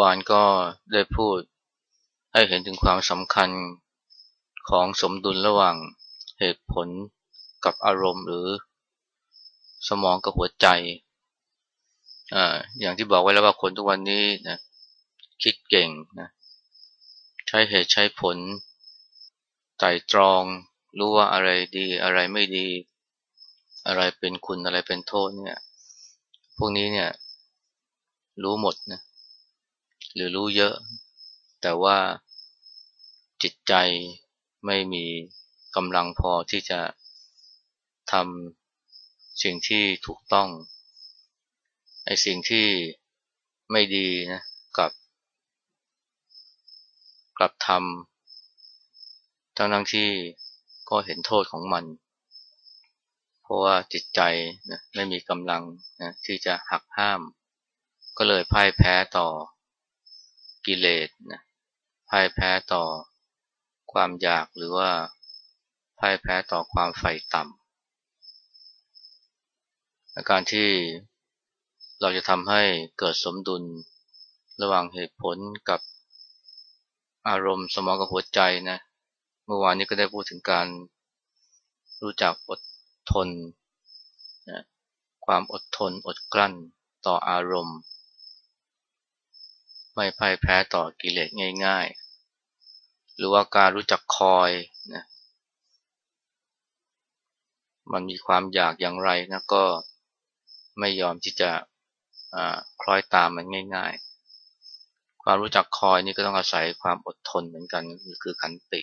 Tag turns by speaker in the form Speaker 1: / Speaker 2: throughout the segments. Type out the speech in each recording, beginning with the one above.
Speaker 1: วานก็ได้พูดให้เห็นถึงความสำคัญของสมดุลระหว่างเหตุผลกับอารมณ์หรือสมองกับหัวใจอ่าอย่างที่บอกไว้แล้วว่าคนทุกวันนี้นะคิดเก่งนะใช้เหตุใช้ผลไต่ตรอง รู้ว่าอะไรดีอะไรไม่ดี อะไรเป็นคุณอะไรเป็นโทษเนี่ย พวกนี้เนี่ยรู้หมดนะ หรือรู้เยอะ แต่ว่าจิตใจไม่มีกำลังพอที่จะทำสิ่งที่ถูกต้องไอ้สิ่งที่ไม่ดีนะกับกลับทำทั้งทั้งที่ก็เห็นโทษของมัน เพราะว่าจิตใจนะไม่มีกำลังนะที่จะหักห้าม ก็เลยพ่ายแพ้ต่อ กิเลสนะพ่ายแพ้ต่อความอยากหรือว่าพ่ายแพ้ต่อความใฝ่ต่ำาการที่เราจะทำให้เกิดสมดุลระหว่างเหตุผลกับอารมณ์สมองกับหัวใจนะ เมื่อวานนี้ก็ได้พูดถึงการรู้จักอดทนนะความอดทนอดกลั้นต่ออารมณ์ ไม่พ่ายแพ้ต่อกิเลสง่าย ๆ หรือว่าการรู้จักคอยนะมันมีความอยากอย่างไรนะก็ไม่ยอมที่จะคล้อยตามมันง่าย ๆ ความรู้จักคอยนี่ก็ต้องอาศัยความอดทนเหมือนกันคือขันติ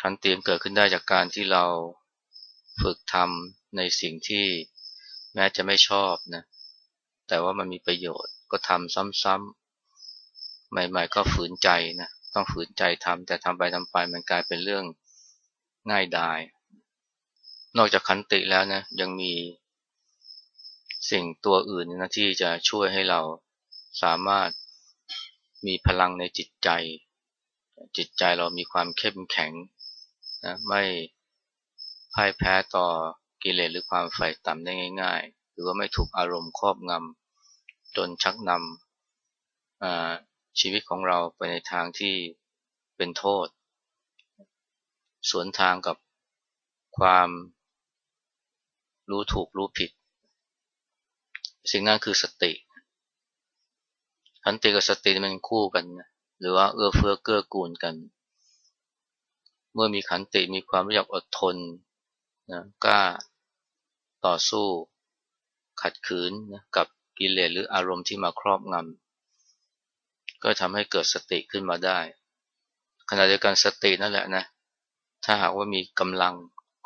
Speaker 1: ขันติมเกิดขึ้นได้จากการที่เราฝึกทำในสิ่งที่แม้จะไม่ชอบนะ แต่ว่ามันมีประโยชน์ก็ทำซ้ำๆ ใหม่ๆ ก็ฝืนใจนะ ต้องฝืนใจทำแต่ทำไปทำไปมันกลายเป็นเรื่องง่ายดาย นอกจากขันติแล้วนะ ยังมีสิ่งตัวอื่นนะที่จะช่วยให้เราสามารถมีพลังในจิตใจ จิตใจเรามีความเข้มแข็งนะไม่พ่ายแพ้ต่อกิเลสหรือความใฝ่ต่ำได้ง่ายๆ หรือว่าไม่ถูกอารมณ์ครอบงำจนชักนำชีวิตของเราไปในทางที่เป็นโทษ สวนทางกับความรู้ถูกรู้ผิด สิ่งนั้นคือสติขันติกับสติมันคู่กัน หรือว่าเอื้อเฟื้อเกื้อกูลกัน เมื่อมีขันติมีความรู้จักอดทนนะกล้าต่อสู้ ขัดขืนนกับกิเลสหรืออารมณ์ที่มาครอบงำก็ทำให้เกิดสติขึ้นมาได้ ขณะเดียวกันสตินั่นแหละนะ ถ้าหากว่ามีกำลัง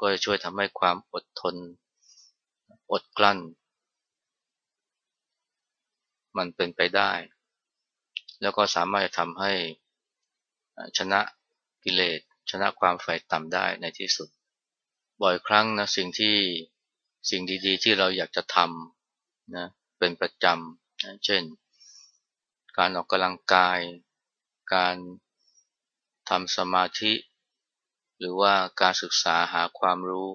Speaker 1: ก็จะช่วยทำให้ความอดทน อดกลั้น มันเป็นไปได้ แล้วก็สามารถทำให้ชนะกิเลสชนะความใฝ่ต่ำได้ในที่สุด บ่อยครั้งนะสิ่งที่ สิ่งดีๆ ที่เราอยากจะทำนะเป็นประจำนะเช่น การออกกำลังกาย การทำสมาธิ หรือว่าการศึกษาหาความรู้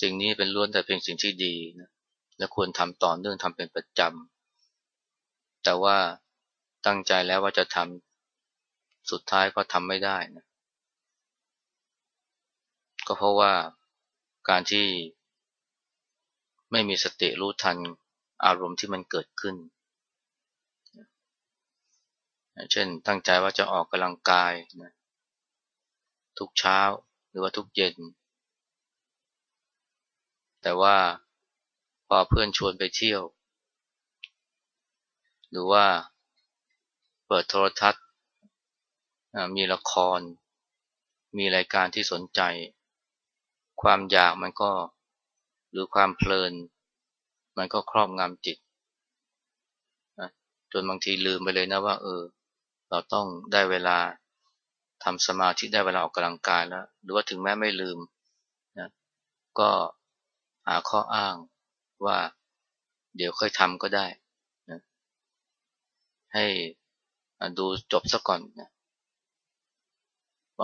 Speaker 1: สิ่งนี้เป็นล้วนแต่เพียงสิ่งที่ดีนะและควรทำต่อเนื่องทำเป็นประจำแต่ว่าตั้งใจแล้วว่าจะทำสุดท้ายก็ทำไม่ได้นะก็เพราะว่า การที่ไม่มีสติรู้ทันอารมณ์ที่มันเกิดขึ้น เช่นตั้งใจว่าจะออกกำลังกายนะทุกเช้าหรือว่าทุกเย็น แต่ว่าพอเพื่อนชวนไปเที่ยว หรือว่าเปิดโทรทัศน์ มีละคร มีรายการที่สนใจ ความอยากมันก็หรือความเพลิน มันก็ครอบงำจิตจนบางทีลืมไปเลยนะว่า เออ เราต้องได้เวลาทำสมาธิได้เวลาออกกำลังกายแล้ว หรือว่าถึงแม้ไม่ลืมนะก็หาข้ออ้างว่าเดี๋ยวค่อยทำก็ได้นะให้ดูจบซะก่อนนะ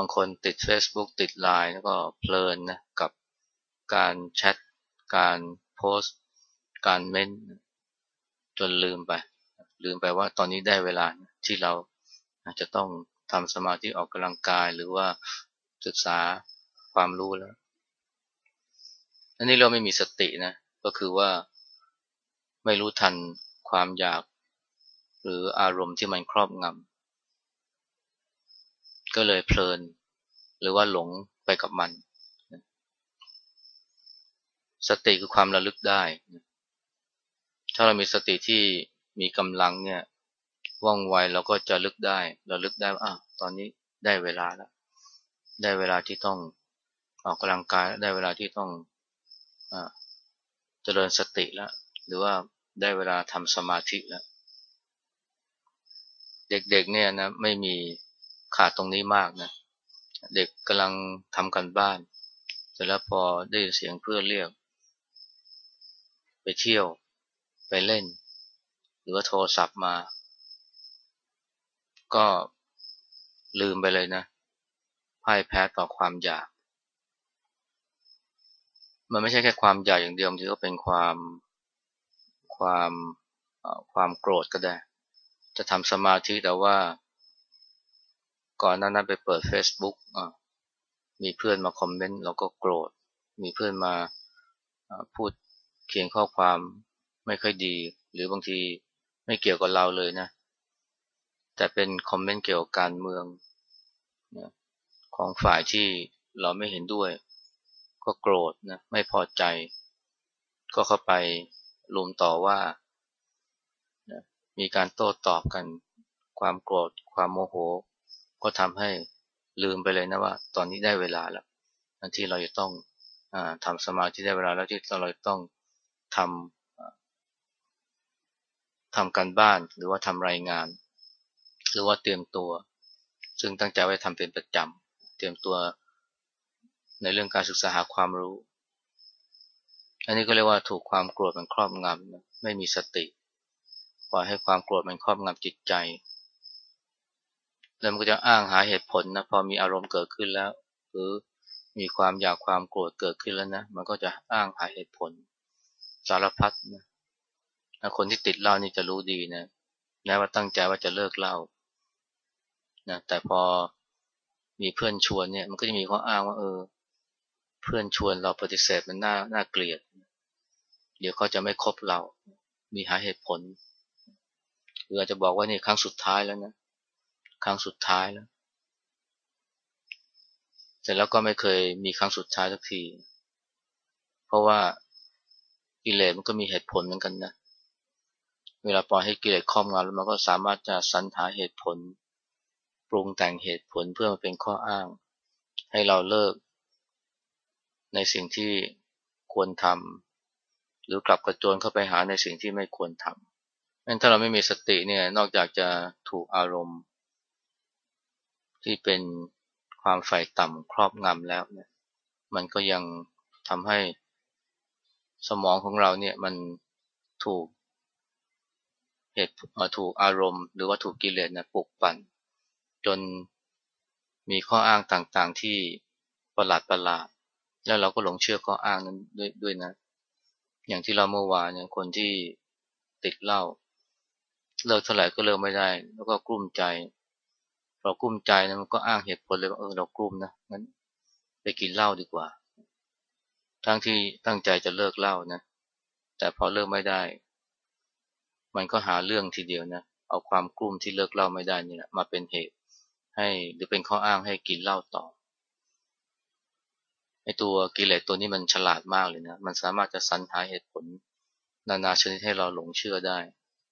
Speaker 1: บางคนติด Facebook ติด Line แล้วก็เพลินนะกับการแชท การโพสต์ การเม้น จนลืมไป ลืมไปว่าตอนนี้ได้เวลาที่เราจะต้องทำสมาธิออกกำลังกายหรือว่าศึกษาความรู้แล้ว อันนี้เราไม่มีสตินะ ก็คือว่าไม่รู้ทันความอยาก หรืออารมณ์ที่มันครอบงำ ก็เลยเพลิน หรือว่าหลงไปกับมัน สติคือความระลึกได้ ถ้าเรามีสติที่มีกำลังเนี่ยว่องไวเราก็จะลึกได้เราลึกได้ว่าตอนนี้ได้เวลาแล้ว ได้เวลาที่ต้องออกกำลังกายได้เวลาที่ต้องอเจริญสติแล้วหรือว่าได้เวลาทำสมาธิแล้ว เด็กๆเนี่ยนะไม่มี ขาดตรงนี้มากนะ เด็กกำลังทำกันบ้าน เสร็จแล้วพอได้เสียงเพื่อนเรียก ไปเที่ยว ไปเล่น หรือว่าโทรศัพท์มา ก็ลืมไปเลยนะพ่ายแพ้ต่อความอยาก มันไม่ใช่แค่ความอยากอย่างเดียวที่ก็เป็นความความความโกรธก็ได้ จะทำสมาธิแต่ว่า ก่อนนั้นนั้นไปเปิด Facebook มีเพื่อนมาคอมเมนต์เราก็โกรธ มีเพื่อนมาพูดเขียนข้อความไม่ค่อยดี หรือบางทีไม่เกี่ยวกับเราเลยนะ แต่เป็นคอมเมนต์เกี่ยวกับการเมืองของฝ่ายที่เราไม่เห็นด้วย ก็โกรธนะไม่พอใจ ก็เข้าไปลุมต่อว่า มีการโต้ตอบกัน ความโกรธ ความโมโห ก็ทำให้ลืมไปเลยนะว่า ตอนนี้ได้เวลาแล้วที่เราจะต้องอทำสมาธิได้เวลาแล้วที่เราต้องทำทำการบ้านหรือว่าทำรายงาน หรือว่าเตรียมตัว ซึ่งตั้งใจไว้ทำเป็นประจำเตรียมตัวในเรื่องการศึกษาหาความรู้ อันนี้ก็เรียกว่าถูกความโกรธมันครอบงำไม่มีสติปล่อยให้ความโกรธมันครอบงำจิตใจ แล้วมันก็จะอ้างหาเหตุผลนะพอมีอารมณ์เกิดขึ้นแล้ว หรือมีความอยากความโกรธเกิดขึ้นแล้วนะมันก็จะอ้างหาเหตุผล สารพัดนะคนที่ติดเหล้านี่จะรู้ดีนะแม้ว่าตั้งใจว่าจะเลิกเหล้านะแต่พอมีเพื่อนชวนเนี่ย มันก็จะมีข้ออ้างว่าเออ เพื่อนชวนเราปฏิเสธมันน่าน่าเกลียด เดี๋ยวเขาจะไม่คบเรา มีหาเหตุผลหรืออาจจะบอกว่านี่ครั้งสุดท้ายแล้วนะ ครั้งสุดท้ายแล้วเสร็จแล้วก็ไม่เคยมีครั้งสุดท้ายสักที เพราะว่ากิเลสมันก็มีเหตุผลเหมือนกันนะ เวลาปล่อยให้กิเลสครอบงำแล้วมันก็สามารถจะสรรหาเหตุผล ปรุงแต่งเหตุผลเพื่อมาเป็นข้ออ้าง ให้เราเลิก ในสิ่งที่ควรทำหรือกลับกระโจนเข้าไปหาในสิ่งที่ไม่ควรทำงั้นถ้าเราไม่มีสติเนี่ยนอกจากจะถูกอารมณ์ ที่เป็นความฝ่ายต่ำครอบงำแล้วเนี่ยมันก็ยังทำให้สมองของเราเนี่ยมันถูกเหตุถูกอารมณ์ หรือว่าถูกกิเลสนะปลุกปั่น จนมีข้ออ้างต่างๆที่ประหลาดประหลาด แล้วเราก็หลงเชื่อข้ออ้างนั้นด้วยด้วยนะ อย่างที่เราเมื่อวานเนี่ยคนที่ติดเหล้าเลิกเท่าไหร่ก็เลิกไม่ได้ แล้วก็กลุ้มใจ เพอกลุ้มใจนะมันก็อ้างเหตุผลเลยว่าเออเรากลุ้มนะงั้นไปกินเหล้าดีกว่า ทั้งที่ตั้งใจจะเลิกเหล้านะ แต่พอเลิกไม่ได้ มันก็หาเรื่องทีเดียวนะ เอาความกลุ้มที่เลิกเหล้าไม่ได้นี่แหละมาเป็นเหตุ ให้หรือเป็นข้ออ้างให้กินเหล้าต่อไอตัวกิเลสตัวนี้มันฉลาดมากเลยนะ มันสามารถจะสรรหาเหตุผล นานาชนิดให้เราหลงเชื่อได้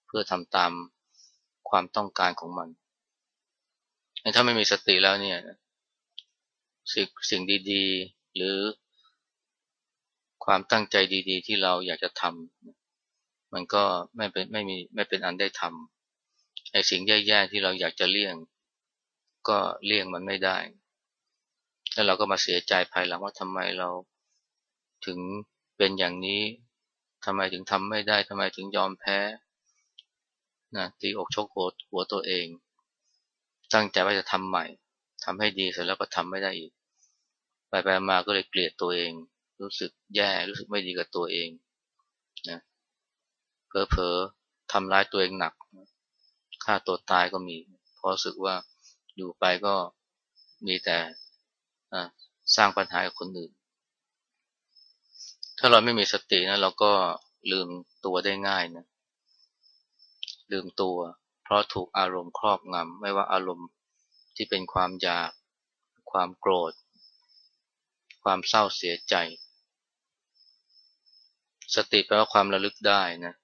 Speaker 1: เพื่อทำตามความต้องการของมัน ถ้าไม่มีสติแล้วเนี่ยสิ่งสิ่งดีๆ หรือความตั้งใจดีๆ ที่เราอยากจะทำมันก็ไม่เป็นไม่มีไม่เป็นอันได้ทำไอ้สิ่งแย่ๆที่เราอยากจะเลี่ยง ก็เลี่ยงมันไม่ได้ แล้วเราก็มาเสียใจภายหลังว่าทำไมเราถึงเป็นอย่างนี้ทำไมถึงทำไม่ได้ทำไมถึงยอมแพ้นะตีอกชกหัวหัวตัวเอง ตั้งใจว่าจะทำใหม่ทำให้ดีเสร็จแล้วก็ทำไม่ได้อีก ไปไปมาก็เลยเกลียดตัวเอง รู้สึกแย่รู้สึกไม่ดีกับตัวเองนะเพอเพอทำร้ายตัวเองหนักฆ่าตัวตายก็มี เพราะรู้สึกว่าอยู่ไปก็มีแต่สร้างปัญหากับคนอื่น ถ้าเราไม่มีสตินะเราก็ลืมตัวได้ง่ายนะลืมตัว เพราะถูกอารมณ์ครอบงำไม่ว่าอารมณ์ที่เป็นความอยาก ความโกรธ ความเศร้าเสียใจ สติแปลว่าความระลึกได้นะ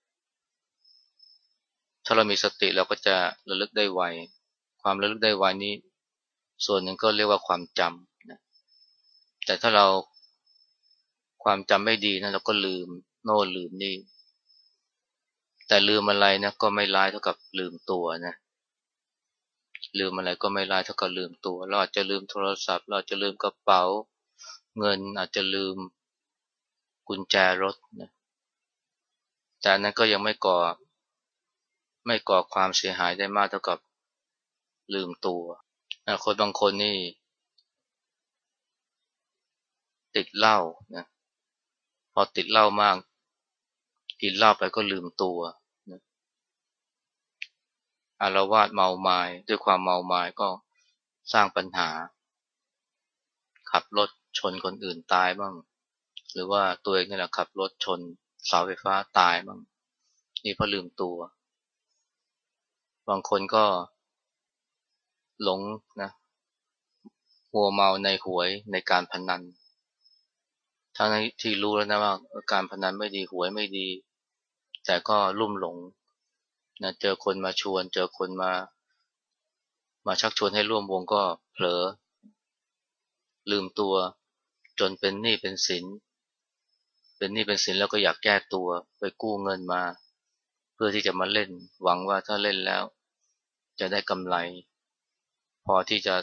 Speaker 1: ถ้าเรามีสติเราก็จะระลึกได้ไวความระลึกได้ไวนี้ ส่วนหนึ่งก็เรียกว่าความจำนะแต่ถ้าเราความจำไม่ดีนะเราก็ลืม โน่ลืมนี่ แต่ลืมอะไรนะก็ไม่ร้ายเท่ากับลืมตัวนะลืมอะไรก็ไม่ร้ายเท่ากับลืมตัว เราอาจจะลืมโทรศัพท์ เราจะลืมกระเป๋า เงินอาจจะลืมกุญแจรถนะแต่นั้นก็ยังไม่ก่อไม่ก่อความเสียหายได้มากเท่ากับลืมตัวคนบางคนนี่ ติดเหล้านะพอติดเหล้ามาก กินเหล้าไปก็ลืมตัว อารวาสเมาไมา้ด้วยความเมาไม้ก็สร้างปัญหา ขับรถชนคนอื่นตายบ้าง หรือว่าตัวเองนี่แหละขับรถชนเสาไฟฟ้าตายบ้าง นี่เพราะลืมตัว บางคนก็หลงนะหัวเมาในหวยในการพนันทั้งที่รู้แล้วนะว่าการพนันไม่ดีหวยไม่ดี แต่ก็ลุ่มหลง นะเจอคนมาชวน เจอคนมา มาชักชวนให้ร่วมวงก็เผลอ ลืมตัว จนเป็นหนี้เป็นสิน เป็นหนี้เป็นสินแล้วก็อยากแก้ตัวไปกู้เงินมา เพื่อที่จะมาเล่น หวังว่าถ้าเล่นแล้ว จะได้กำไร พอที่จะ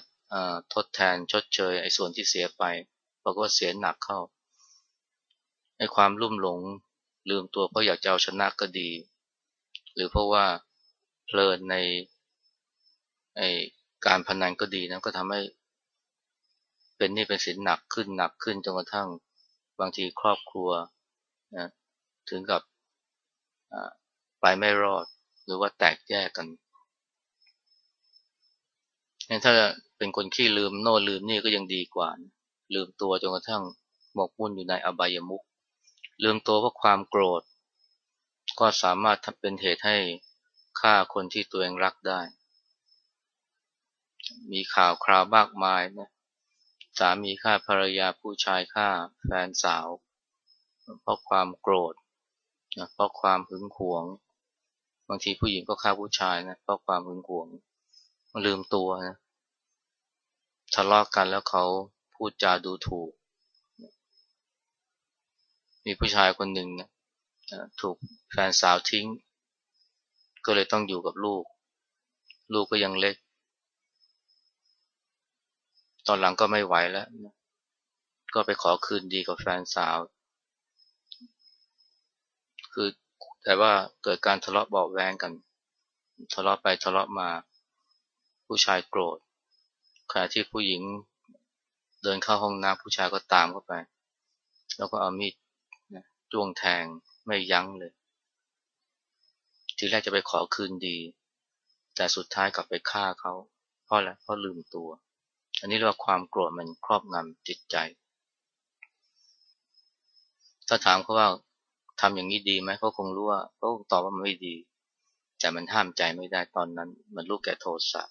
Speaker 1: ทดแทนชดเชยไอ้ส่วนที่เสียไปปรากฏว่าเสียหนักเข้าไอ้ความลุ่มหลงลืมตัวเพราะอยากจะเอาชนะก็ดี รือเพราะว่าเพลินในไอการพนันก็ดีนะก็ทำให้เป็นนี่เป็นสินหนักขึ้นหนักขึ้นจนกระทั่งบางทีครอบครัวนะถึงกับไปไม่รอดหรือว่าแตกแยกกันถ้าเป็นคนขี้ลืมโน่ลืมนี่ก็ยังดีกว่า ลืมตัวจนกระทั่งหมกมุ่นอยู่ในอบายมุขลืมตัวเพราะความโกรธ ก็สามารถทำเป็นเหตุให้ฆ่าคนที่ตัวเองรักได้ มีข่าวคราวมากมายนะสามีฆ่าภรรยาผู้ชายฆ่าแฟนสาว เพราะความโกรธนะเพราะความหึงหวง บางทีผู้หญิงก็ฆ่าผู้ชายนะเพราะความหึงหวงลืมตัวนะทะเลาะกกันแล้วเขาพูดจาดูถูก มีผู้ชายคนหนึ่งนะ ถูกแฟนสาวทิ้ง ก็เลยต้องอยู่กับลูก ลูกก็ยังเล็ก ตอนหลังก็ไม่ไหวแล้ว ก็ไปขอคืนดีกับแฟนสาว คือแต่ว่าเกิดการทะเลาะเบาแวงกัน ทะเลาะไปทะเลาะมา ผู้ชายโกรธ ขณะที่ผู้หญิงเดินเข้าห้องน้ำผู้ชายก็ตามเข้าไป แล้วก็เอามีดจ้วงแทง ไม่ยั้งเลย ทีแรกจะไปขอคืนดี แต่สุดท้ายกลับไปฆ่าเขาเพราะอะไรเพราะลืมตัว อันนี้เรียกว่าความโกรธมันครอบงำจิตใจ ถ้าถามเขาว่าทำอย่างนี้ดีไหมเขาคงรู้ว่าเขาคงตอบว่ามันไม่ดี แต่มันห้ามใจไม่ได้ตอนนั้น มันลูกแก่โทสะ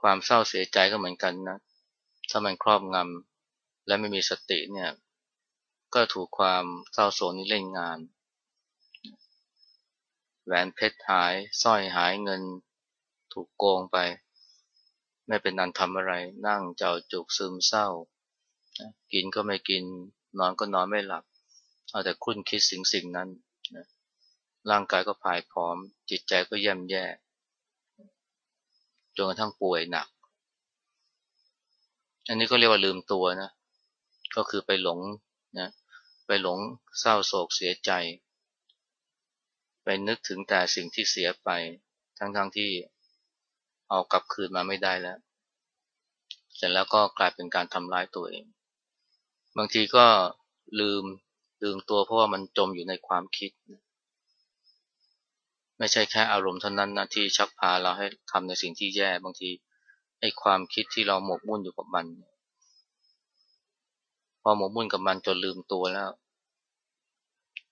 Speaker 1: ความเศร้าเสียใจก็เหมือนกันนะ ถ้ามันครอบงำและไม่มีสติเนี่ย ก็ถูกความเศร้าโศกนี้เล่นงาน แหวนเพชรหายสร้อยหายเงิน ถูกโกงไป ไม่เป็นนันทำอะไร นั่งเจ้าจุกซึมเศร้า กินก็ไม่กิน นอนก็นอนไม่หลับ เอาแต่คุ้นคิดสิ่งสิ่งนั้นร่างกายก็ผายผอม จิตใจก็ย่ำแย่จนกระทั่งป่วยหนัก อันนี้ก็เรียกว่าลืมตัวนะ ก็คือไปหลงนะ ไปหลงเศร้าโศกเสียใจ ไปนึกถึงแต่สิ่งที่เสียไป ทั้งๆทที่เอากลับคืนมาไม่ได้แล้ว เสร็จแล้วก็กลายเป็นการทำร้ายตัวเอง บางทีก็ลืมลืมตัวเพราะว่ามันจมอยู่ในความคิด ไม่ใช่แค่อารมณ์เท่านั้นนะที่ชักพาเราให้ทำในสิ่งที่แย่บางทีไอ้ความคิดที่เราหมกมุ่นอยู่กับมัน พอหมกมุ่นกับมันจนลืมตัวแล้ว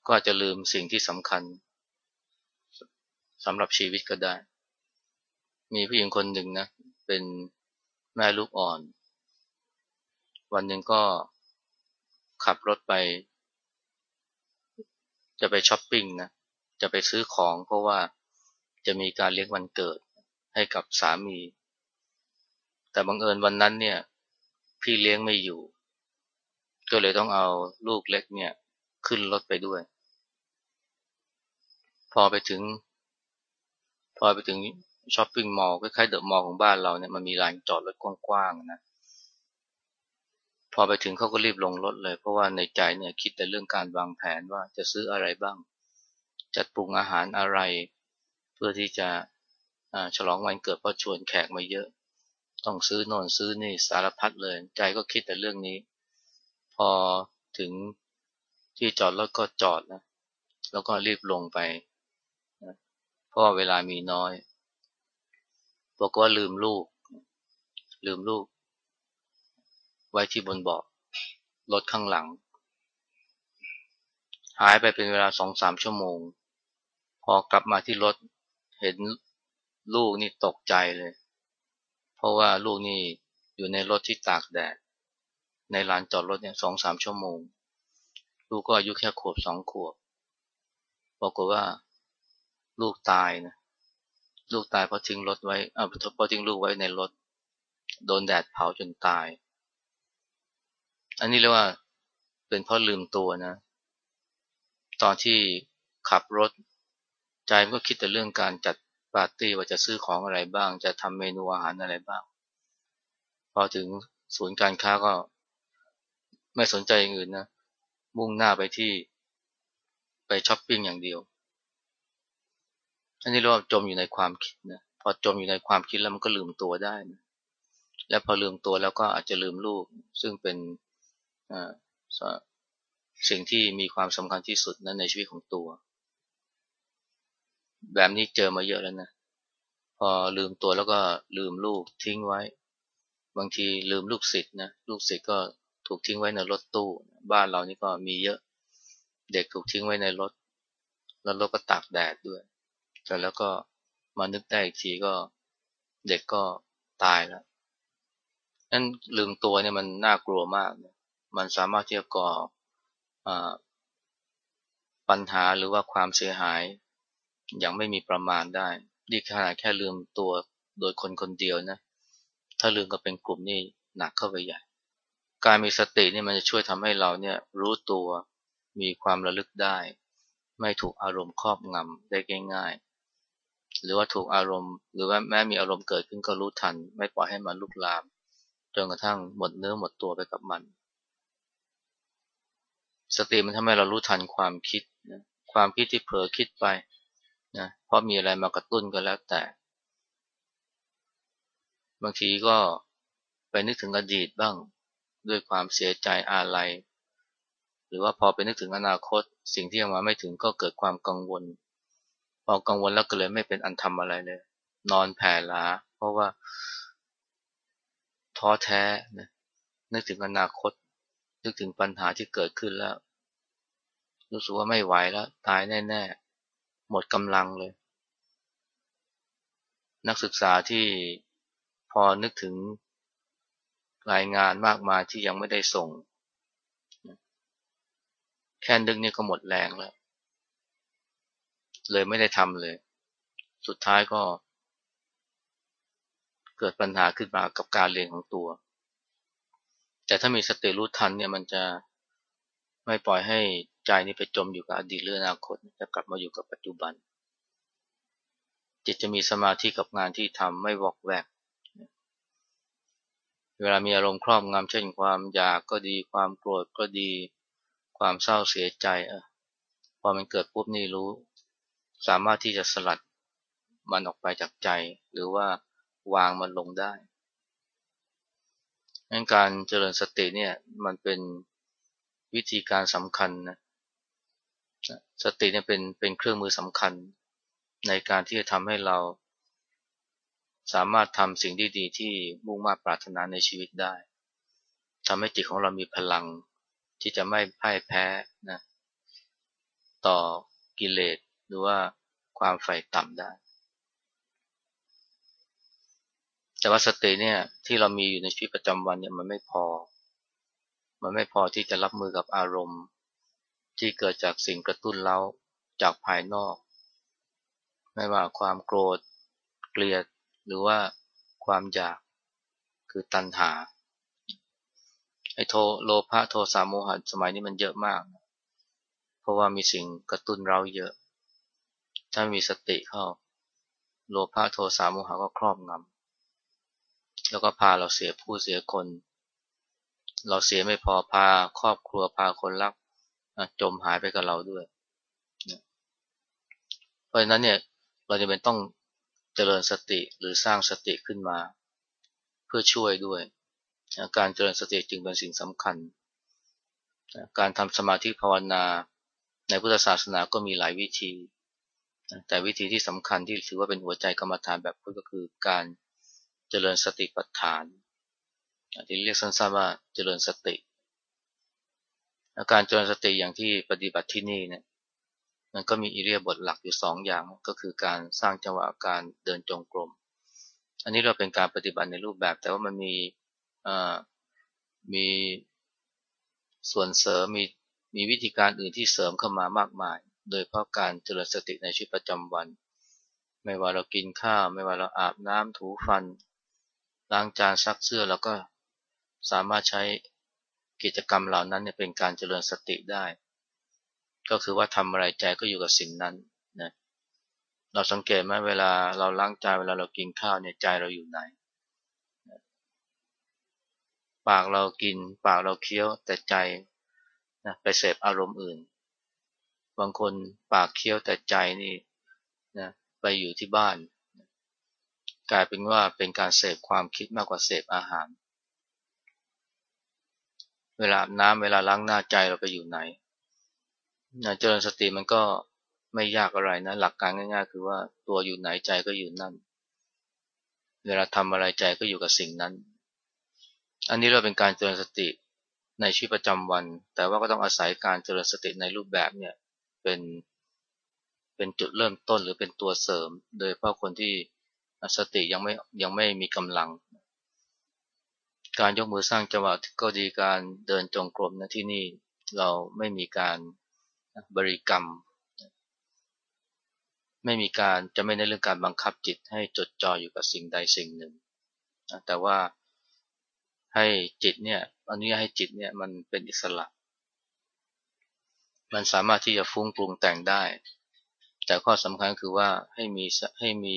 Speaker 1: ก็อาจจะลืมสิ่งที่สำคัญสำหรับชีวิตก็ได้ มีผู้หญิงคนหนึ่งนะ เป็นแม่ลูกอ่อน วันหนึ่งก็ขับรถไป จะไปช้อปปิ้งนะ จะไปซื้อของเพราะว่าจะมีการเลี้ยงวันเกิดให้กับสามี แต่บังเอิญวันนั้นเนี่ย พี่เลี้ยงไม่อยู่ ก็เลยต้องเอาลูกเล็กเนี่ย ขึ้นรถไปด้วย พอไปถึง พอไปถึง shopping mall คล้ายๆเดอะมอลล์ของบ้านเราเนี่ยมันมีลานจอดรถกว้างๆนะพอไปถึงเขาก็รีบลงรถเลย เพราะว่าในใจเนี่ยคิดแต่เรื่องการวางแผนว่าจะซื้ออะไรบ้าง จัดปรุงอาหารอะไร เพื่อที่จะฉลองวันเกิดเพราะชวนแขกมาเยอะ ต้องซื้อโน่นซื้อนี่สารพัดเลย ใจก็คิดแต่เรื่องนี้ พอถึงที่จอดรถก็จอดนะแล้วก็รีบลงไปนะเพราะว่าเวลามีน้อยบอกว่าลืมลูก ลืมลูก ไว้ที่บนเบาะรถข้างหลัง หายไปเป็นเวลาสองสามชั่วโมง พอกลับมาที่รถเห็นลูกนี่ตกใจเลย เพราะว่าลูกนี่อยู่ในรถที่ตากแดด ในลานจอดรถเนี่ยสองสามชั่วโมง ลูกก็อายุแค่ขวบสองขวบบอกว่าลูกตายนะลูกตายเพราะทิ้งรถไว้อ่าเพราะทิ้งลูกไว้ในรถ โดนแดดเผาจนตาย อันนี้เรียกว่าเป็นเพราะลืมตัวนะ ตอนที่ขับรถ ใจมันก็คิดแต่เรื่องการจัดปาร์ตี้ว่าจะซื้อของอะไรบ้าง จะทำเมนูอาหารอะไรบ้าง พอถึงศูนย์การค้าก็ ไม่สนใจอย่างอื่นนะ มุ่งหน้าไปที่ไปช้อปปิ้งอย่างเดียว อันนี้เรียกว่าจมอยู่ในความคิดนะ พอจมอยู่ในความคิดแล้วมันก็ลืมตัวได้นะและพอลืมตัวแล้วก็อาจจะลืมลูก ซึ่งเป็นสิ่งที่มีความสำคัญที่สุดนั้นในชีวิตของตัว แบบนี้เจอมาเยอะแล้วนะ พอลืมตัวแล้วก็ลืมลูกทิ้งไว้ บางทีลืมลูกศิษย์นะ ลูกศิษย์ก็ ถูกทิ้งไว้ในรถตู้ บ้านเรานี่ก็มีเยอะเด็กถูกทิ้งไว้ในรถ แล้วรถก็ตากแดดด้วยแต่แล้วก็มานึกได้อีกทีก็เด็กก็ตายแล้วนั้นลืมตัวเนี่ยมันน่ากลัวมาก มันสามารถที่จะก่ออปัญหาหรือว่าความเสียหายอย่างไม่มีประมาณได้ดีขนาดแค่ลืมตัวโดยคนคนเดียวนะ ถ้าลืมก็เป็นกลุ่มนี่หนักเข้าไปใหญ่ การมีสตินี่มันจะช่วยทำให้เราเนี่ยรู้ตัวมีความระลึกได้ ไม่ถูกอารมณ์ครอบงำได้ง่ายๆ หรือว่าถูกอารมณ์ หรือว่าแม้มีอารมณ์เกิดขึ้นก็รู้ทัน ไม่ปล่อยให้มันลุกลามจนกระทั่งหมดเนื้อหมดตัวไปกับมัน สติมันทำให้เรารู้ทันความคิดนะความคิดที่เผลอคิดไปนะเพราะมีอะไรมากระตุ้นก็แล้วแต่ บางทีก็ไปนึกถึงอดีตบ้าง ด้วยความเสียใจอาลัย หรือว่าพอไปนึกถึงอนาคต สิ่งที่ยังมาไม่ถึงก็เกิดความกังวล พอกังวลแล้วก็เลยไม่เป็นอันทำอะไรเลย นอนแผ่ลาเพราะว่าท้อแท้นะนึกถึงอนาคต นึกถึงปัญหาที่เกิดขึ้นแล้ว รู้สึกว่าไม่ไหวแล้ว ตายแน่ๆ หมดกำลังเลย นักศึกษาที่พอนึกถึง รายงานมากมายที่ยังไม่ได้ส่ง แค่นึกนี่ก็หมดแรงแล้ว เลยไม่ได้ทำเลย สุดท้ายก็ เกิดปัญหาขึ้นมากับการเรียนของตัว แต่ถ้ามีสติรู้ทันเนี่ยมันจะไม่ปล่อยให้ใจนี้ไปจมอยู่กับอดีตหรืออนาคต จะกลับมาอยู่กับปัจจุบัน จิตจะมีสมาธิกับงานที่ทำไม่วอกแวก เวลามีอารมณ์ครอบงำเช่นความอยากก็ดี ความโกรธก็ดี ความเศร้าเสียใจพอมันเกิดปุ๊บนี่รู้ สามารถที่จะสลัดมันออกไปจากใจ หรือว่าวางมันลงได้งั้นการเจริญสติเนี่ยมันเป็นวิธีการสำคัญนะสติเนี่ยเป็นเป็นเครื่องมือสำคัญ ในการที่จะทำให้เรา สามารถทำสิ่งดีๆที่มุ่งมา่ปรารถนาในชีวิตได้ทำให้จิตของเรามีพลังที่จะไม่พ่ายแพ้นะต่อกิเลสหรือว่าความใฝ่ต่ำได้ แต่ว่าสติเนี่ยที่เรามีอยู่ในชีวิตประจำวันเนี่ยมันไม่พอ มันไม่พอที่จะรับมือกับอารมณ์ ที่เกิดจากสิ่งกระตุ้นเราจากภายนอก ไม่ว่าความโกรธ เกลียด หรือว่าความอยากคือตัณหาไอ้โทโลภะโทสะโมหะสมัยนี้มันเยอะมาก เพราะว่ามีสิ่งกระตุ้นเราเยอะ ถ้ามีสติเข้า โลภะโทสะโมหะก็ครอบงำแล้วก็พาเราเสียผู้เสียคน เราเสียไม่พอพาครอบครัวพาคนรักจมหายไปกับเราด้วย เพราะฉะนั้นเนี่ยเราจะเป็นต้อง เจริญสติหรือสร้างสติขึ้นมา เพื่อช่วยด้วย การเจริญสติจึงเป็นสิ่งสำคัญ การทำสมาธิภาวนาในพุทธศาสนาก็มีหลายวิธี แต่วิธีที่สำคัญที่ถือว่าเป็นหัวใจกรรมฐานแบบพุทธก็คือการเจริญสติปัฏฐานที่เรียกสั้นๆว่าเจริญสติการเจริญสติอย่างที่ปฏิบัติที่นี่เนี่ย มันก็มีอิเรียบทหลักอยู่สองอย่างก็คือการสร้างจังหวะการเดินจงกรม อันนี้เราเป็นการปฏิบัติในรูปแบบ แต่ว่ามันมีมีส่วนเสริมมีมีวิธีการอื่นที่เสริมเข้ามามากมาย โดยเพราะการเจริญสติในชีวิตประจำวัน ไม่ว่าเรากินข้าว ไม่ว่าเราอาบน้ำถูฟันล้างจานซักเสื้อเราก็สามารถใช้กิจกรรมเหล่านั้นเป็นการเจริญสติได้ ก็คือว่าทำอะไรใจก็อยู่กับสิ่งนั้นนะเราสังเกตไหมเวลาเราล้างจานเวลาเรากินข้าวเนี่ยใจเราอยู่ไหน ปากเรากิน ปากเราเคี้ยวแต่ใจนะไปเสพอารมณ์อื่น บางคนปากเคี้ยวแต่ใจนี่นะไปอยู่ที่บ้าน กลายเป็นว่าเป็นการเสพความคิดมากกว่าเสพอาหาร เวลาน้ำเวลาล้างหน้าใจเราไปอยู่ไหน เจริญสติมันก็ไม่ยากอะไรนะ หลักการง่าย ๆ คือว่าตัวอยู่ไหนใจก็อยู่นั่น เวลาทำอะไรใจก็อยู่กับสิ่งนั้น อันนี้เราเป็นการเจริญสติในชีวิตประจำวัน แต่ว่าก็ต้องอาศัยการเจริญสติในรูปแบบเนี่ยเป็นเป็นจุดเริ่มต้นหรือเป็นตัวเสริม โดยเพราะคนที่สติยังไม่ยังไม่มีกำลัง การยกมือสร้างจังหวะก็ดีการเดินจงกรมนะที่นี่เราไม่มีการ บริกรรม ไม่มีการจะไม่ในเรื่องการบังคับจิตให้จดจ่ออยู่กับสิ่งใดสิ่งหนึ่ง แต่ว่าให้จิตเนี่ยอนุญาตให้จิตเนี่ยมันเป็นอิสระ มันสามารถที่จะฟุ้งปรุงแต่งได้ แต่ข้อสำคัญคือว่าให้มีให้มี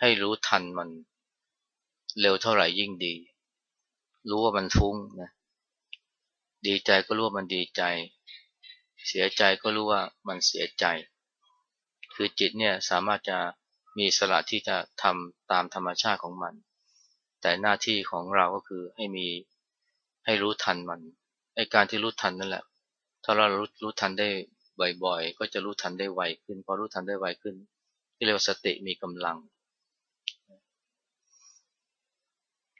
Speaker 1: ให้รู้ทันมันเร็วเท่าไหร่ยิ่งดี รู้ว่ามันฟุ้งนะ ดีใจก็รู้ว่ามันดีใจ เสียใจก็รู้ว่ามันเสียใจ คือจิตเนี่ยสามารถจะมีสละที่จะทำตามธรรมชาติของมัน แต่หน้าที่ของเราก็คือให้มีให้รู้ทันมันไอการที่รู้ทันนั่นแหละ ถ้าเรารู้รู้ทันได้บ่อยๆ ก็จะรู้ทันได้ไวขึ้น พอรู้ทันได้ไวขึ้นที่เรียกว่าสติมีกำลัง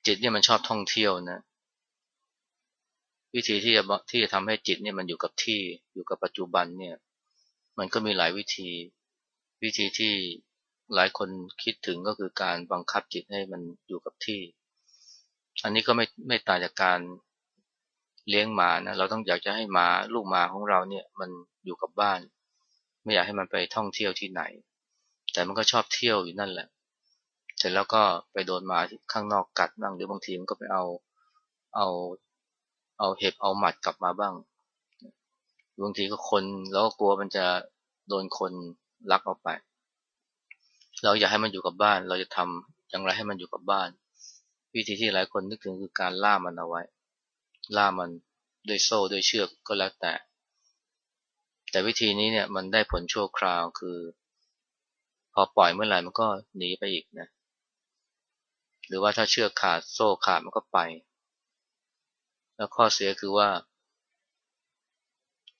Speaker 1: จิตเนี่ยมันชอบท่องเที่ยวนะ วิธีที่จะที่จะทำให้จิตเนี่ยมันอยู่กับที่อยู่กับปัจจุบันเนี่ยมันก็มีหลายวิธี วิธีที่หลายคนคิดถึงก็คือการบังคับจิตให้มันอยู่กับที่ อันนี้ก็ไม่ไม่ต่างจากการเลี้ยงหมานะเราต้องอยากจะให้หมาลูกหมาของเราเนี่ยมันอยู่กับบ้าน ไม่อยากให้มันไปท่องเที่ยวที่ไหน แต่มันก็ชอบเที่ยวอยู่นั่นแหละ เสร็จแล้วก็ไปโดนหมาข้างนอกกัดบ้างหรือบางทีมันก็ไปเอาเอา เอาเห็บเอาหมัดกลับมาบ้างบางทีก็คนแล้วก็กลัวมันจะโดนคนลักออกไป เราอยากให้มันอยู่กับบ้าน เราจะทำอย่างไรให้มันอยู่กับบ้าน วิธีที่หลายคนนึกถึงคือการล่ามันเอาไว้ ล่ามันด้วยโซ่ด้วยเชือกก็แล้วแต่ แต่วิธีนี้เนี่ยมันได้ผลชั่วคราวคือ พอปล่อยเมื่อไหร่มันก็หนีไปอีกนะ หรือว่าถ้าเชือกขาดโซ่ขาดมันก็ไป แล้วข้อเสียคือว่า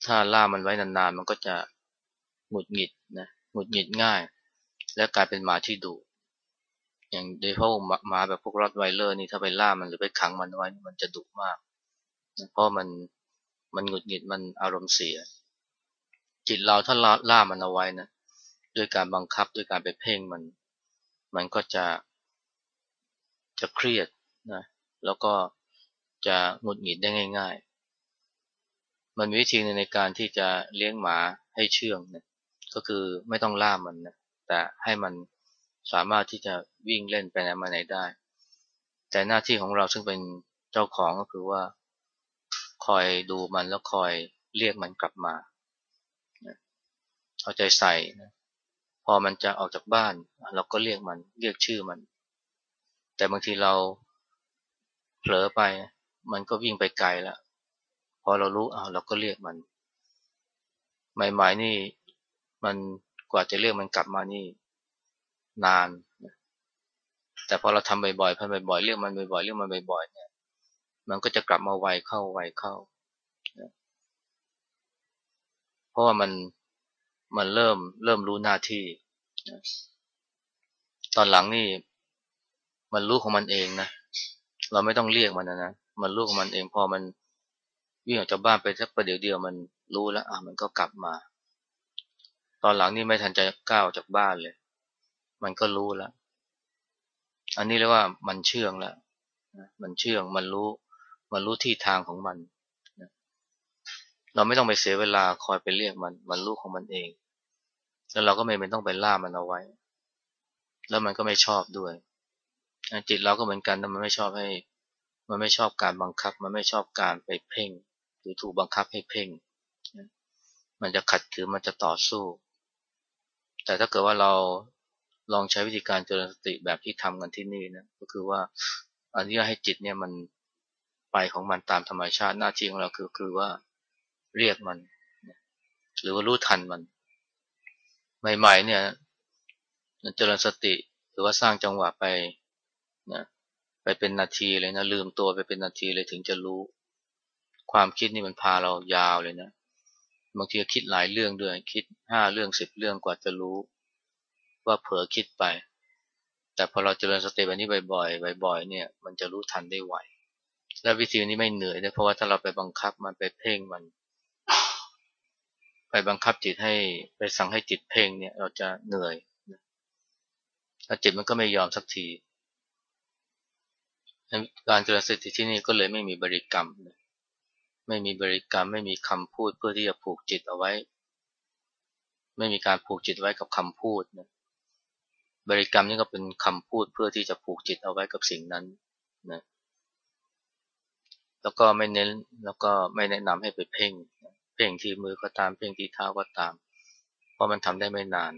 Speaker 1: ถ้าล่ามันไว้นานๆ มันก็จะหงุดหงิดนะหงุดหงิดง่าย และกลายเป็นหมาที่ดุอย่างโดยเฉพาะหมาแบบพวกรอดไวเลอร์นี่ถ้าไปล่ามันหรือไปขังมันไว้มันจะดุมาก เพราะมันมันหงุดหงิดมันอารมณ์เสีย จิตเราถ้าล่ามันเอาไว้นะด้วยการบังคับด้วยการไปเพ่งมัน มันก็จะจะเครียดนะแล้วก็ จะหงุดหงิดได้ง่าย ๆ มันมีวิธีในการที่จะเลี้ยงหมาให้เชื่องนะก็คือไม่ต้องล่ามันนะแต่ให้มันสามารถที่จะวิ่งเล่นไปไหนมาไหนได้ แต่หน้าที่ของเราซึ่งเป็นเจ้าของก็คือว่า คอยดูมันแล้วคอยเรียกมันกลับมาเอาใจใส่นะพอมันจะออกจากบ้าน เราก็เรียกมันเรียกชื่อมัน แต่บางทีเราเผลอไป มันก็วิ่งไปไกลแล้วพอเรารู้เอาเราก็เรียกมัน ใหม่ๆนี่ มันกว่าจะเรียกมันกลับมานี่นาน แต่พอเราทำบ่อยๆพันบ่อยๆเรียกมันบ่อยๆเรียกมันบ่อยๆเนี่ย มันก็จะกลับมาไวเข้าไวเข้า เพราะว่ามันมันเริ่มเริ่มรู้หน้าที่ ตอนหลังนี่ มันรู้ของมันเองนะ เราไม่ต้องเรียกมันนะนะ มันรู้ของมันเองพอมันวิ่งออกจากบ้านไปสักประเดี๋ยวเดียวมันรู้แล้วอะมันก็กลับมา ตอนหลังนี่ไม่ทันจะก้าวจากบ้านเลย มันก็รู้แล้ว อันนี้เรียกว่ามันเชื่องแล้วมันเชื่องมันรู้ มันรู้ที่ทางของมันเราไม่ต้องไปเสียเวลาคอยไปเรียกมัน มันรู้ของมันเอง แล้วเราก็ไม่เป็นต้องไปล่ามันเอาไว้ แล้วมันก็ไม่ชอบด้วย จิตเราก็เหมือนกันแต่มันไม่ชอบให้ มันไม่ชอบการบังคับ มันไม่ชอบการไปเพ่ง หรือถูกบังคับให้เพ่ง มันจะขัดขืนมันจะต่อสู้ แต่ถ้าเกิดว่าเราลองใช้วิธีการเจริญสติแบบที่ทำกันที่นี่นะก็คือว่าอันนี้ให้จิตเนี่ยมันไปของมันตามธรรมชาติหน้าที่ของเราคือคือว่าเรียกมัน หรือว่ารู้ทันมัน ใหม่ ๆ เนี่ยเจริญสติหรือว่าสร้างจังหวะไปนะ ไปเป็นนาทีเลยนะลืมตัวไปเป็นนาทีเลยถึงจะรู้ ความคิดนี่มันพาเรายาวเลยนะบางทีคิดหลายเรื่องด้วยคิดห้าเรื่องสิบเรื่องกว่าจะรู้ ว่าเผลอคิดไป แต่พอเราเจริญสติแบบนี้บ่อยๆบ่อย ๆ เนี่ย มันจะรู้ทันได้ไวและวิธีนี้ไม่เหนื่อยนะเพราะว่าถ้าเราไปบังคับมันไปเพ่งมัน ไปบังคับจิตให้ไปสั่งให้จิตเพ่งเนี่ย เราจะเหนื่อยแล้วจิตมันก็ไม่ยอมสักที การเจริญสติที่นี่ก็เลยไม่มีบริกรรม ไม่มีบริกรรม ไม่มีคำพูดเพื่อที่จะผูกจิตเอาไว้ ไม่มีการผูกจิตไว้กับคำพูดนะบริกรรมนี่ก็เป็นคำพูดเพื่อที่จะผูกจิตเอาไว้กับสิ่งนั้นนะแล้วก็ไม่เน้นแล้วก็ไม่แนะนำให้ไปเพ่ง เพ่งที่มือก็ตามเพ่งที่เท้าก็ตาม เพราะมันทำได้ไม่นาน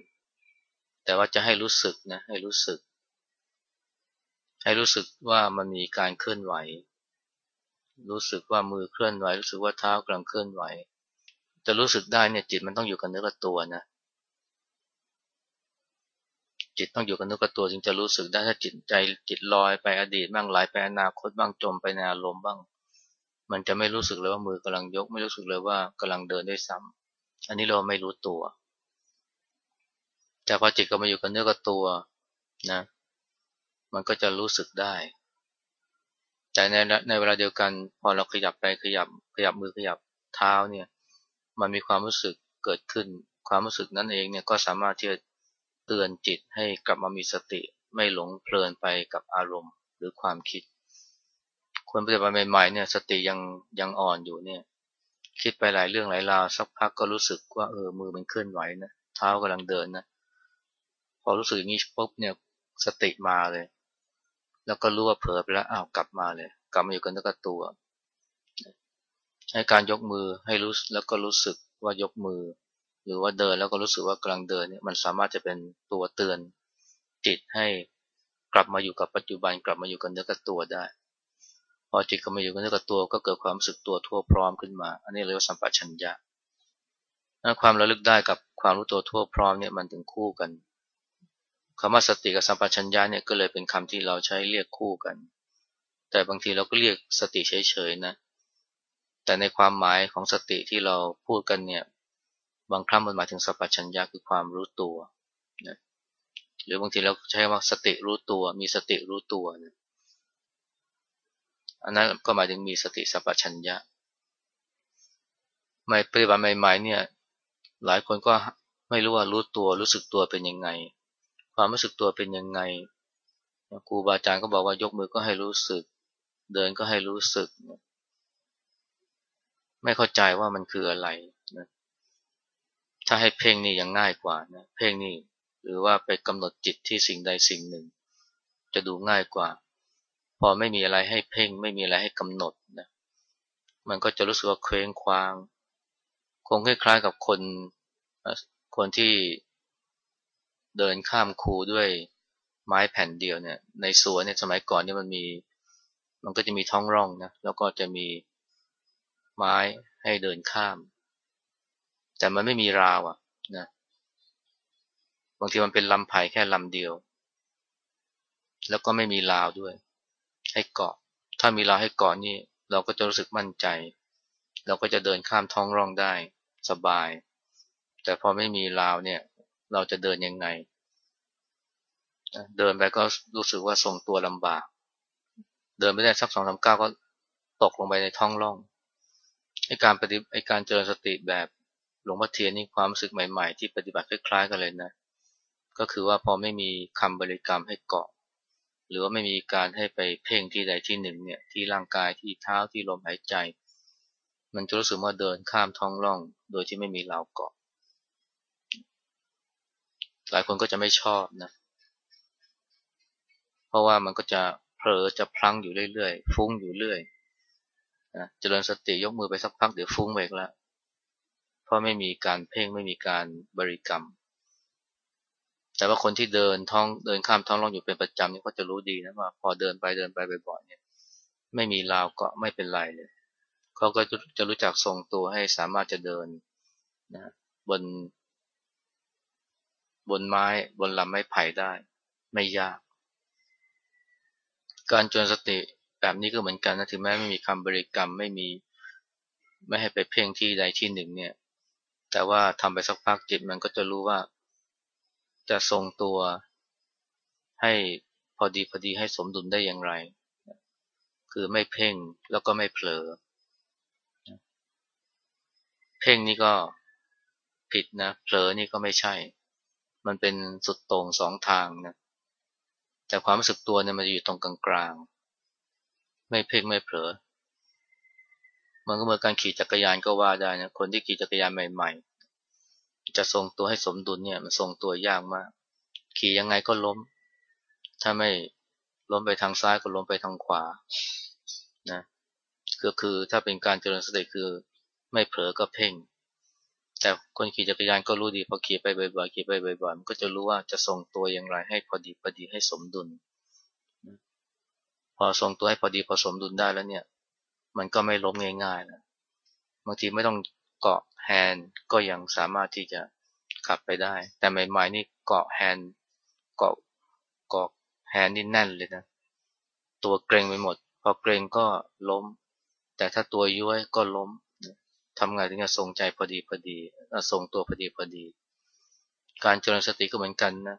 Speaker 1: แต่ว่าจะให้รู้สึกนะให้รู้สึก ให้รู้สึกว่ามันมีการเคลื่อนไหว รู้สึกว่ามือเคลื่อนไหว รู้สึกว่าเท้ากำลังเคลื่อนไหว จะรู้สึกได้เนี่ยจิตมันต้องอยู่กับเนื้อกับตัวนะ จิตต้องอยู่กับเนื้อกับตัวจึงจะรู้สึกได้ถ้าจิตใจจิตลอยไปอดีตบ้างไหลไปอนาคตบ้างจมไปในอารมณ์บ้าง มันจะไม่รู้สึกเลยว่ามือกำลังยก ไม่รู้สึกเลยว่ากำลังเดินได้ซ้ำอันนี้เราไม่รู้ตัวแต่พอจิตก็มาอยู่กับเนื้อกับตัวนะ มันก็จะรู้สึกได้ แต่ในในเวลาเดียวกัน พอเราขยับไปขยับขยับมือขยับเท้าเนี่ยมันมีความรู้สึกเกิดขึ้น ความรู้สึกนั้นเองเนี่ยก็สามารถที่จะเตือนจิตให้กลับมามีสติ ไม่หลงเพลินไปกับอารมณ์หรือความคิด คนปฏิบัติใหม่ๆเนี่ยสติยังยังอ่อนอยู่เนี่ยคิดไปหลายเรื่องหลายราวสักพักก็รู้สึกว่าเออมือมันเคลื่อนไหวนะเท้ากำลังเดินนะพอรู้สึกอย่างนี้ปุ๊บเนี่ยสติมาเลย แล้วก็รู้ว่าเผลอไปแล้วอ้าวกลับมาเลย กลับมาอยู่กันกับตัว ให้การยกมือให้รู้แล้วก็รู้สึกว่ายกมือ หรือว่าเดินแล้วก็รู้สึกว่ากำลังเดินเนี่ยมันสามารถจะเป็นตัวเตือนจิตให้กลับมาอยู่กับปัจจุบัน กลับมาอยู่กันเนื้อกับตัวได้ พอจิตเข้ามาอยู่กับเนื้อกับตัวก็เกิดความรู้สึกตัวทั่วพร้อมขึ้นมา อันนี้เรียกว่าสัมปชัญญะความระลึกได้กับความรู้ตัวทั่วพร้อมเนี่ยมันถึงคู่กัน คำว่าสติกับสัมปชัญญะเนี่ยก็เลยเป็นคำที่เราใช้เรียกคู่กัน แต่บางทีเราก็เรียกสติเฉยๆนะ แต่ในความหมายของสติที่เราพูดกันเนี่ย บางครั้งมันหมายถึงสัพพัญญาคือความรู้ตัวนะหรือบางทีเราใช้ว่าสติรู้ตัว มีสติรู้ตัวนะอันนั้นก็หมายถึงมีสติสัพพัญญะไม่ปฏิบัติใหม่ๆเนี่ย หลายคนก็ไม่รู้ว่ารู้ตัวรู้สึกตัวเป็นยังไง ความรู้สึกตัวเป็นยังไงครูบาอาจารย์ก็บอกว่ายกมือก็ให้รู้สึก เดินก็ให้รู้สึก ไม่เข้าใจว่ามันคืออะไรนะถ้าให้เพ่งนี่ยังง่ายกว่านะเพ่งนี่หรือว่าไปกำหนดจิตที่สิ่งใดสิ่งหนึ่ง จะดูง่ายกว่า พอไม่มีอะไรให้เพ่ง ไม่มีอะไรให้กำหนดนะมันก็จะรู้สึกว่าเคว้งคว้าง คงคล้ายๆกับคนคนที่ เดินข้ามคูด้วยไม้แผ่นเดียวเนี่ยในสวนเนี่ยสมัยก่อนเนี่ยมันมี มันก็จะมีท้องร่องนะแล้วก็จะมีไม้ให้เดินข้าม แต่มันไม่มีราวอะนะบางทีมันเป็นลำไผ่แค่ลำเดียว แล้วก็ไม่มีราวด้วย ให้เกาะ ถ้ามีราวให้เกาะนี่ เราก็จะรู้สึกมั่นใจ เราก็จะเดินข้ามท้องร่องได้สบาย แต่พอไม่มีราวเนี่ย เราจะเดินยังไง เดินไปก็รู้สึกว่าทรงตัวลำบาก เดินไม่ได้สักสองสาก้าวก็ตกลงไปในท้องร่องไอการปฏิไอการเจริญสติแบบหลวงพ่อเทียนนี่ความรู้สึกใหม่ๆ ที่ปฏิบัติคล้ายๆกันเลยนะ ก็คือว่าพอไม่มีคำบริกรรมให้เกาะ หรือว่าไม่มีการให้ไปเพ่งที่ใดที่หนึ่งเนี่ยที่ร่างกายที่เท้าที่ลมหายใจ มันจะรู้สึกว่าเดินข้ามท้องร่อง โดยที่ไม่มีราวเกาะ หลายคนก็จะไม่ชอบนะ เพราะว่ามันก็จะเผลอจะพลั้งอยู่เรื่อยๆ ฟุ้งอยู่เรื่อยนะเจริญสติยกมือไปสักพักเดี๋ยวฟุ้งไปแล้ว เพราะไม่มีการเพ่งไม่มีการบริกรรม แต่ว่าคนที่เดินท้องเดินข้ามท้องร่องอยู่เป็นประจำนี่ก็จะรู้ดีนะว่าพอเดินไปเดินไปบ่อยๆเนี่ย ไม่มีราวก็ไม่เป็นไรเลยเขาก็จะรู้จักทรงตัวให้สามารถจะเดินนะบน บนไม้บนลำไม้ไผ่ได้ ไม่ยาก การจนสติแบบนี้ก็เหมือนกันนะถึงแม้ไม่มีคำบริกรรมไม่มีไม่ให้ไปเพ่งที่ใดที่หนึ่งเนี่ย แต่ว่าทำไปสักพักจิตมันก็จะรู้ว่า จะทรงตัวให้พอดีพอดีให้สมดุลได้อย่างไร คือไม่เพ่งแล้วก็ไม่เผลอ เพ่งนี่ก็ผิดนะ เผลอนี่ก็ไม่ใช่ มันเป็นสุดโต่งสองทางนะแต่ความรู้สึกตัวเนี่ยมันจะอยู่ตรงกลางๆ ไม่เพ่งไม่เผลอ มันก็เหมือนการขี่จักรยานก็ว่าได้นะคนที่ขี่จักรยานใหม่ๆ จะทรงตัวให้สมดุลเนี่ยมันทรงตัวยากมาก ขี่ยังไงก็ล้ม ถ้าไม่ล้มไปทางซ้ายก็ล้มไปทางขวานะก็คือถ้าเป็นการเจริญสติคือไม่เผลอก็เพ่ง แต่คนขี่จักรยานก็รู้ดีพอขี่ไปบ่อยๆขี่ไปบ่อยๆมันก็จะรู้ว่าจะทรงตัวอย่างไรให้พอดีพอดีให้สมดุล พอทรงตัวให้พอดีพอสมดุลได้แล้วเนี่ย มันก็ไม่ล้มง่ายๆนะบางทีไม่ต้องเกาะแฮนด์ก็ยังสามารถที่จะขับไปได้ แต่ใหม่ๆนี่เกาะแฮนด์เกาะเกาะแฮนด์นี่แน่นเลยนะ ตัวเกร็งไปหมด พอเกร็งก็ล้ม แต่ถ้าตัวย้วยก็ล้ม ทำไงถึงจะทรงใจพอดีพอดีทรงตัวพอดีพอดี การเจริญสติก็เหมือนกันนะ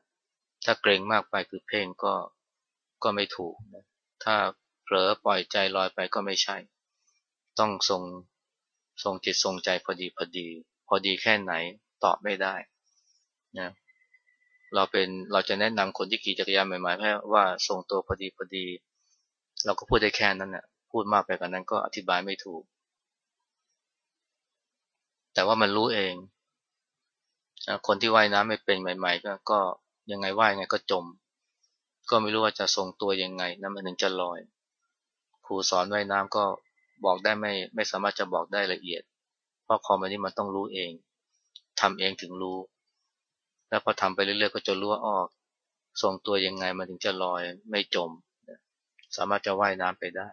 Speaker 1: ถ้าเกรงมากไปคือเพ่งก็ก็ไม่ถูกนะถ้าเผลอปล่อยใจลอยไปก็ไม่ใช่ ต้องทรงทรงจิตทรงใจพอดีพอดี พอดีแค่ไหนตอบไม่ได้นะเราเป็นเราจะแนะนำคนที่ขี่จักรยานใหม่ๆแค่ว่าทรงตัวพอดีพอดี เราก็พูดได้แค่นั้นนะพูดมากไปกว่านั้นก็อธิบายไม่ถูก แต่ว่ามันรู้เองคนที่ว่ายน้ำไม่เป็นใหม่ ๆ ก็กยังไงว่ายไงก็จม ก็ไม่รู้ว่าจะทรงตัวยังไงนั่นมันถึงจะลอยครูสอนว่ายน้ำก็บอกได้ไม่ไม่สามารถจะบอกได้ละเอียด เพราะคอมันนี้มันต้องรู้เองทำเองถึงรู้ แล้วพอทำไปเรื่อยๆก็จะรู้ว่าออกทรงตัวยังไงมันถึงจะลอยไม่จม สามารถจะว่ายน้ำไปได้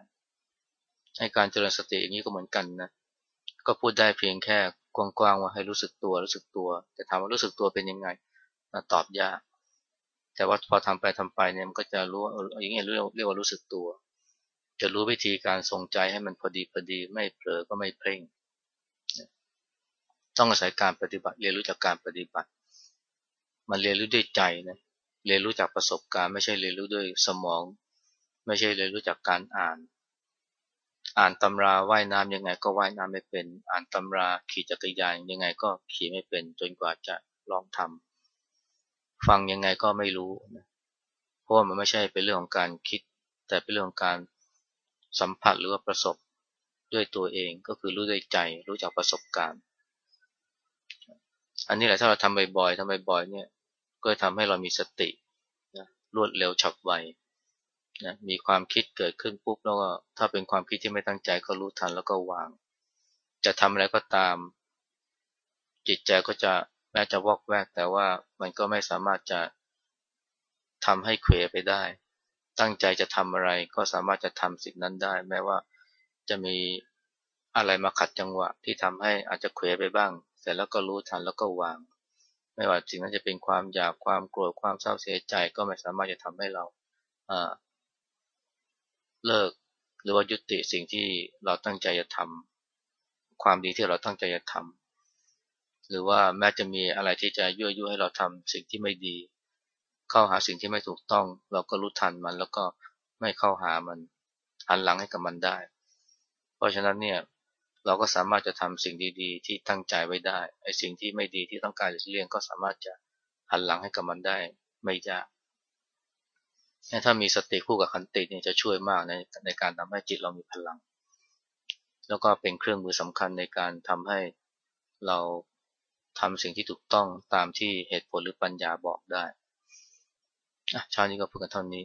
Speaker 1: ให้การเจริญสติอย่างนี้ก็เหมือนกันนะ ก็พูดได้เพียงแค่ กว้างๆว่าให้รู้สึกตัวรู้สึกตัว แต่ถามว่ารู้สึกตัวเป็นยังไงตอบยากแต่ว่าพอทำไปทำไปเนี่ยมันก็จะรู้อย่างนี้เรียกเรียกว่ารู้สึกตัว จะรู้วิธีการทรงใจให้มันพอดีพอดี ไม่เผลอก็ไม่เพ่งต้องอาศัยการปฏิบัติเรียนรู้จากการปฏิบัติ มันเรียนรู้ด้วยใจนะเรียนรู้จากประสบการณ์ ไม่ใช่เรียนรู้ด้วยสมอง ไม่ใช่เรียนรู้จากการอ่าน อ่านตำราว่ายน้ำยังไงก็ว่ายน้ำไม่เป็น อ่านตำราขี่จักรยานยังไงก็ขี่ไม่เป็น จนกว่าจะลองทำฟังยังไงก็ไม่รู้นะเพราะมันไม่ใช่เป็นเรื่องของการคิด แต่เป็นเรื่องของการสัมผัสหรือว่าประสบด้วยตัวเองก็คือรู้ด้วยใจรู้จากประสบการณ์ อันนี้แหละถ้าเราทำบ่อยๆทำบ่อยๆเนี่ยก็ทำให้เรามีสตินะรวดเร็วฉับไว นะมีความคิดเกิดขึ้นปุ๊บแล้วก็ถ้าเป็นความคิดที่ไม่ตั้งใจก็รู้ทันแล้วก็วาง จะทำอะไรก็ตาม จิตใจก็จะแม้จะวอกแวก แต่ว่ามันก็ไม่สามารถจะทำให้เขวไปได้ ตั้งใจจะทำอะไรก็สามารถจะทำสิ่งนั้นได้ แม้ว่าจะมีอะไรมาขัดจังหวะที่ทำให้อาจจะเขวไปบ้าง เสร็จแล้วก็รู้ทันแล้วก็วาง ไม่ว่าสิ่งนั้นจะเป็นความอยากความโกรธความเศร้าเสียใจก็ไม่สามารถจะทำให้เรา เลิกหรือว่ายุติสิ่งที่เราตั้งใจจะทำความดีที่เราตั้งใจจะทำหรือว่าแม้จะมีอะไรที่จะยั่วยุให้เราทำสิ่งที่ไม่ดี เข้าหาสิ่งที่ไม่ถูกต้อง เราก็รู้ทันมัน แล้วก็ไม่เข้าหามันหันหลังให้กับมันได้ เพราะฉะนั้นเนี่ยเราก็สามารถจะทำสิ่งดีๆ ที่ตั้งใจไว้ได้ไอ้สิ่งที่ไม่ดีที่ต้องการจะเลี่ยงก็สามารถจะหันหลังให้กับมันได้ไม่ยาก ถ้ามีสติคู่กับขันติเนี่ยจะช่วยมากในในการทำให้จิตเรามีพลัง แล้วก็เป็นเครื่องมือสำคัญในการทำให้เราทำสิ่งที่ถูกต้องตามที่เหตุผลหรือปัญญาบอกได้ชาวนี้ก็พูดกันเท่านี้